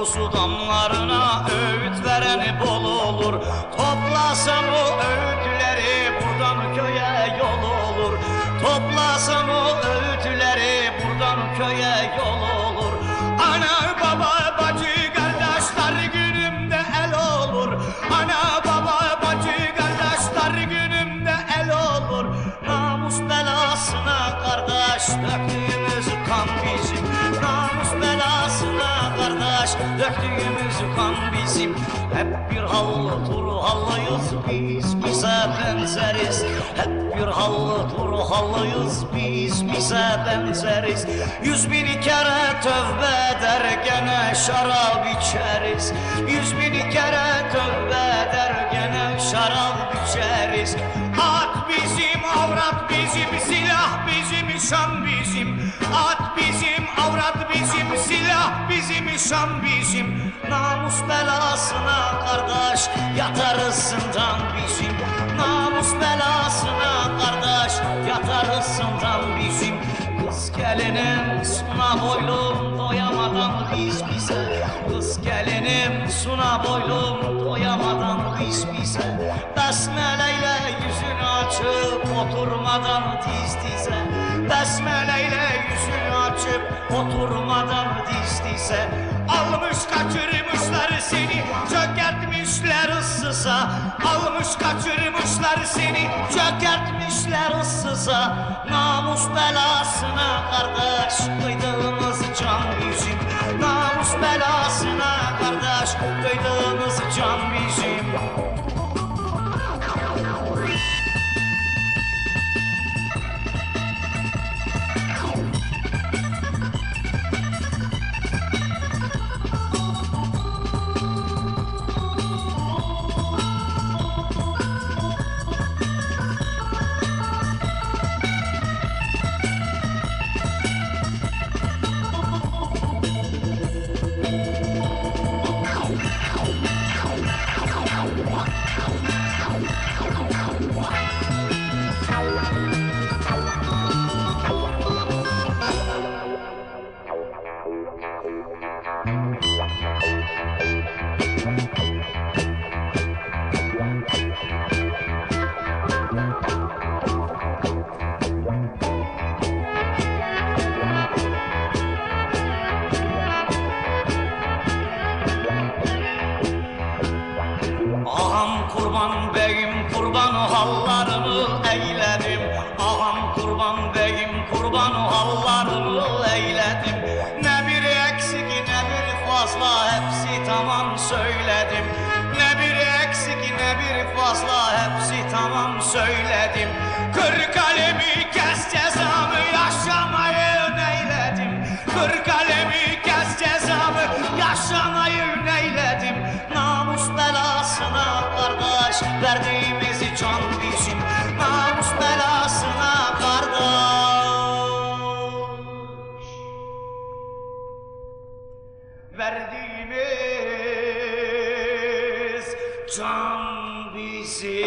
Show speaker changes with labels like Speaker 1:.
Speaker 1: dolusu damlarına öğüt vereni bol olur. Toplasam o öğütleri buradan köye yol olur. Toplasam o öğütleri buradan köye yol olur. Ana baba döktüğümüz kan bizim. Hep bir hallı turhallıyız biz bize benzeriz. Hep bir hallı turhallıyız biz bize benzeriz. Yüz bin kere tövbe eder gene şarap içeriz. Yüz bin kere tövbe eder gene şarap içeriz. At bizim, avrat bizim, şan bizim. Namus belasına kardeş yatarız zindan bizim. Namus belasına kardeş yatarız zindan bizim. Kız gelinim suna boylum doyamadan biz bize. Kız gelinim suna boylum doyamadan biz bize. Besmeleyle yüzünü açıp oturmadan diz dize. Besmeleyle yüzünü açıp oturmadan diz dize Almış kaçırmışlar seni çökertmişler ıssıza. Almış kaçırmışlar seni çökertmişler ıssıza. Namus belasına kardeş kıydığımız can bizim. Namus belasına kardeş kıydığımız can bizim Ağam kurban beyim kurban hallarımı eylerim fazla hepsi tamam söyledim. Ne bir eksik ne bir fazla hepsi tamam söyledim. Tom BC.